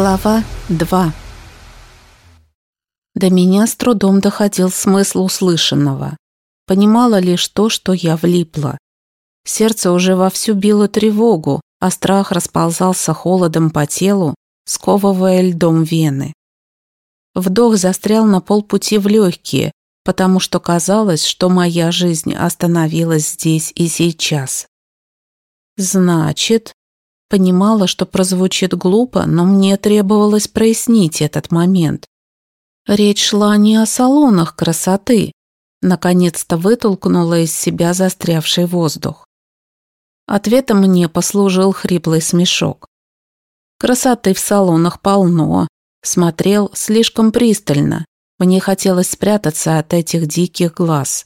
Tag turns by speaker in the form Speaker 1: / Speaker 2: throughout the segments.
Speaker 1: Глава 2 До меня с трудом доходил смысл услышанного. Понимала лишь то, что я влипла. Сердце уже вовсю било тревогу, а страх расползался холодом по телу, сковывая льдом вены. Вдох застрял на полпути в легкие, потому что казалось, что моя жизнь остановилась здесь и сейчас. Значит, Понимала, что прозвучит глупо, но мне требовалось прояснить этот момент. Речь шла не о салонах красоты. Наконец-то вытолкнула из себя застрявший воздух. Ответом мне послужил хриплый смешок. Красоты в салонах полно. Смотрел слишком пристально. Мне хотелось спрятаться от этих диких глаз.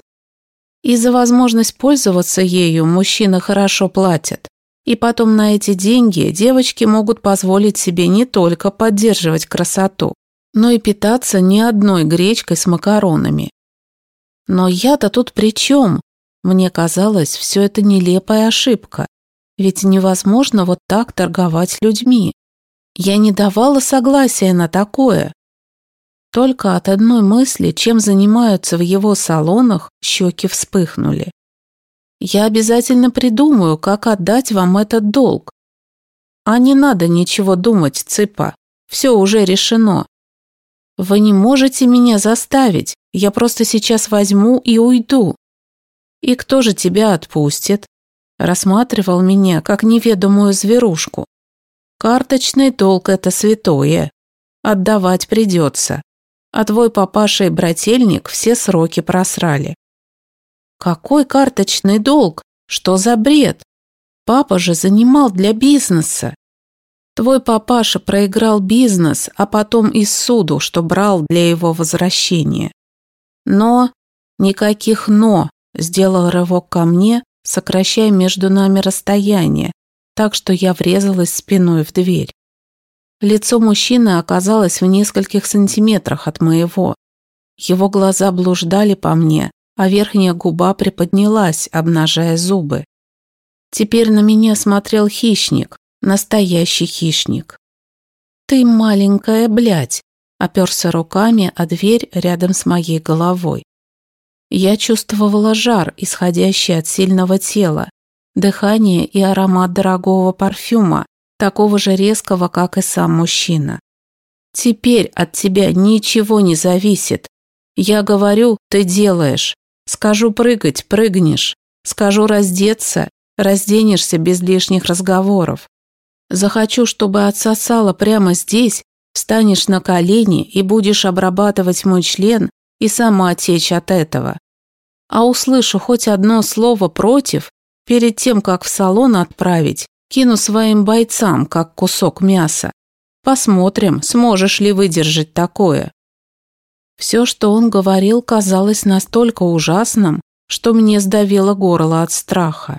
Speaker 1: И за возможность пользоваться ею мужчины хорошо платят. И потом на эти деньги девочки могут позволить себе не только поддерживать красоту, но и питаться не одной гречкой с макаронами. Но я-то тут при чем? Мне казалось, все это нелепая ошибка. Ведь невозможно вот так торговать людьми. Я не давала согласия на такое. Только от одной мысли, чем занимаются в его салонах, щеки вспыхнули. Я обязательно придумаю, как отдать вам этот долг. А не надо ничего думать, цыпа. Все уже решено. Вы не можете меня заставить. Я просто сейчас возьму и уйду. И кто же тебя отпустит? Рассматривал меня, как неведомую зверушку. Карточный долг – это святое. Отдавать придется. А твой папаша и брательник все сроки просрали. Какой карточный долг? Что за бред? Папа же занимал для бизнеса. Твой папаша проиграл бизнес, а потом и суду, что брал для его возвращения. Но... Никаких «но» сделал рывок ко мне, сокращая между нами расстояние, так что я врезалась спиной в дверь. Лицо мужчины оказалось в нескольких сантиметрах от моего. Его глаза блуждали по мне, а верхняя губа приподнялась, обнажая зубы. Теперь на меня смотрел хищник, настоящий хищник. «Ты маленькая блядь», – оперся руками о дверь рядом с моей головой. Я чувствовала жар, исходящий от сильного тела, дыхание и аромат дорогого парфюма, такого же резкого, как и сам мужчина. Теперь от тебя ничего не зависит. Я говорю, ты делаешь. Скажу прыгать, прыгнешь. Скажу раздеться, разденешься без лишних разговоров. Захочу, чтобы отсосала прямо здесь, встанешь на колени и будешь обрабатывать мой член и сама течь от этого. А услышу хоть одно слово против, перед тем, как в салон отправить, кину своим бойцам, как кусок мяса. Посмотрим, сможешь ли выдержать такое. Все, что он говорил, казалось настолько ужасным, что мне сдавило горло от страха.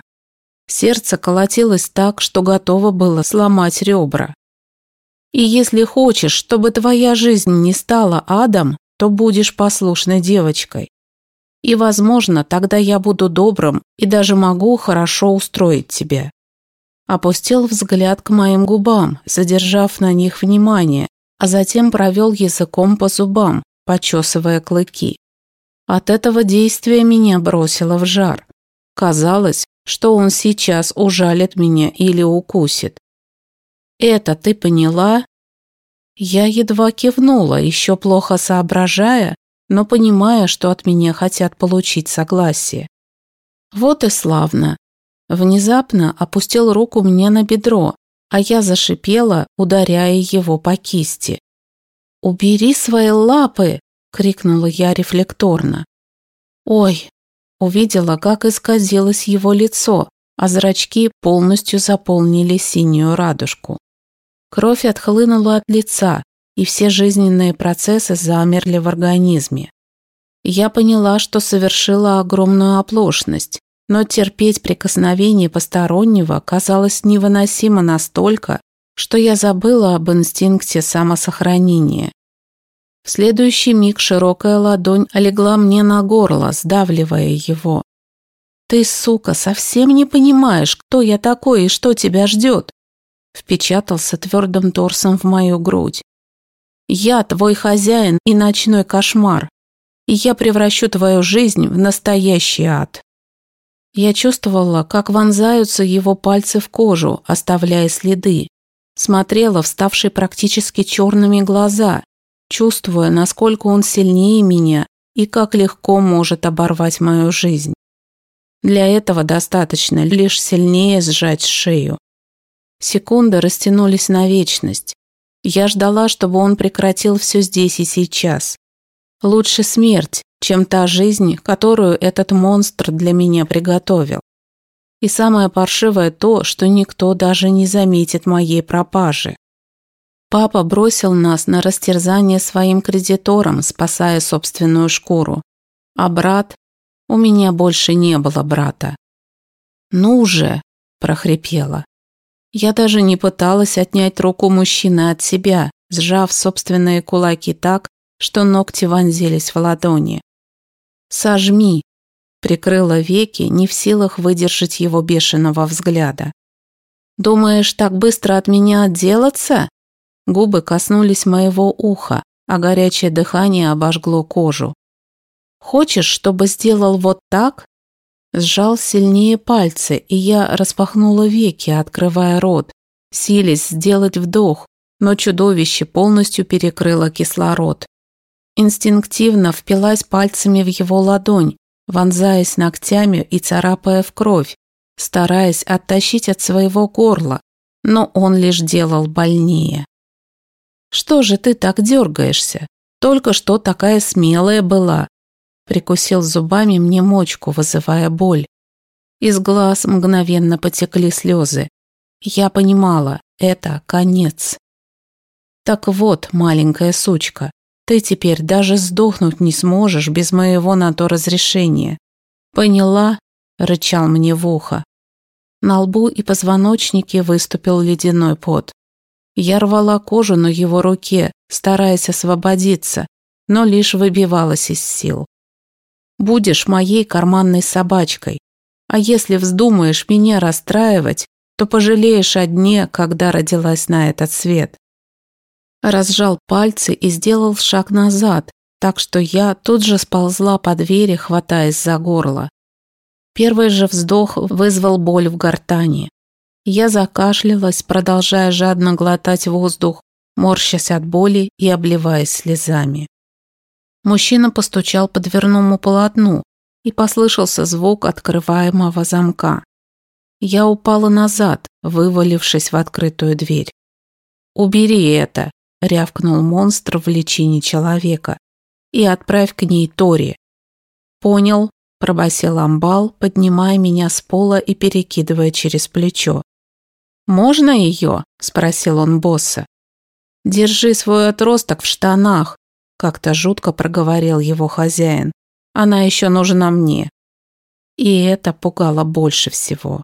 Speaker 1: Сердце колотилось так, что готово было сломать ребра. И если хочешь, чтобы твоя жизнь не стала адом, то будешь послушной девочкой. И, возможно, тогда я буду добрым и даже могу хорошо устроить тебя. Опустил взгляд к моим губам, задержав на них внимание, а затем провел языком по зубам, почесывая клыки. От этого действия меня бросило в жар. Казалось, что он сейчас ужалит меня или укусит. «Это ты поняла?» Я едва кивнула, еще плохо соображая, но понимая, что от меня хотят получить согласие. Вот и славно. Внезапно опустил руку мне на бедро, а я зашипела, ударяя его по кисти. «Убери свои лапы!» — крикнула я рефлекторно. «Ой!» — увидела, как исказилось его лицо, а зрачки полностью заполнили синюю радужку. Кровь отхлынула от лица, и все жизненные процессы замерли в организме. Я поняла, что совершила огромную оплошность, но терпеть прикосновение постороннего казалось невыносимо настолько, что я забыла об инстинкте самосохранения. В следующий миг широкая ладонь легла мне на горло, сдавливая его. «Ты, сука, совсем не понимаешь, кто я такой и что тебя ждет. впечатался твердым торсом в мою грудь. «Я твой хозяин и ночной кошмар, и я превращу твою жизнь в настоящий ад». Я чувствовала, как вонзаются его пальцы в кожу, оставляя следы. Смотрела в ставшие практически черными глаза, чувствуя, насколько он сильнее меня и как легко может оборвать мою жизнь. Для этого достаточно лишь сильнее сжать шею. Секунды растянулись на вечность. Я ждала, чтобы он прекратил все здесь и сейчас. Лучше смерть, чем та жизнь, которую этот монстр для меня приготовил. И самое паршивое то, что никто даже не заметит моей пропажи. Папа бросил нас на растерзание своим кредиторам, спасая собственную шкуру. А брат? У меня больше не было брата. «Ну же!» – прохрипела. Я даже не пыталась отнять руку мужчины от себя, сжав собственные кулаки так, что ногти вонзились в ладони. «Сожми!» Прикрыла веки, не в силах выдержать его бешеного взгляда. «Думаешь, так быстро от меня отделаться?» Губы коснулись моего уха, а горячее дыхание обожгло кожу. «Хочешь, чтобы сделал вот так?» Сжал сильнее пальцы, и я распахнула веки, открывая рот, силясь сделать вдох, но чудовище полностью перекрыло кислород. Инстинктивно впилась пальцами в его ладонь, вонзаясь ногтями и царапая в кровь, стараясь оттащить от своего горла, но он лишь делал больнее. «Что же ты так дергаешься? Только что такая смелая была, Прикусил зубами мне мочку, вызывая боль. Из глаз мгновенно потекли слезы. Я понимала, это конец. Так вот, маленькая сучка, ты теперь даже сдохнуть не сможешь без моего на то разрешения. Поняла? рычал мне в ухо. На лбу и позвоночнике выступил ледяной пот. Я рвала кожу на его руке, стараясь освободиться, но лишь выбивалась из сил. Будешь моей карманной собачкой. А если вздумаешь меня расстраивать, то пожалеешь о дне, когда родилась на этот свет. Разжал пальцы и сделал шаг назад, так что я тут же сползла по двери, хватаясь за горло. Первый же вздох вызвал боль в гортани. Я закашлялась, продолжая жадно глотать воздух, морщась от боли и обливаясь слезами. Мужчина постучал по дверному полотну, и послышался звук открываемого замка. Я упала назад, вывалившись в открытую дверь. «Убери это!» – рявкнул монстр в личине человека. «И отправь к ней Тори». «Понял», – пробасил амбал, поднимая меня с пола и перекидывая через плечо. «Можно ее?» – спросил он босса. «Держи свой отросток в штанах», как-то жутко проговорил его хозяин. Она еще нужна мне. И это пугало больше всего.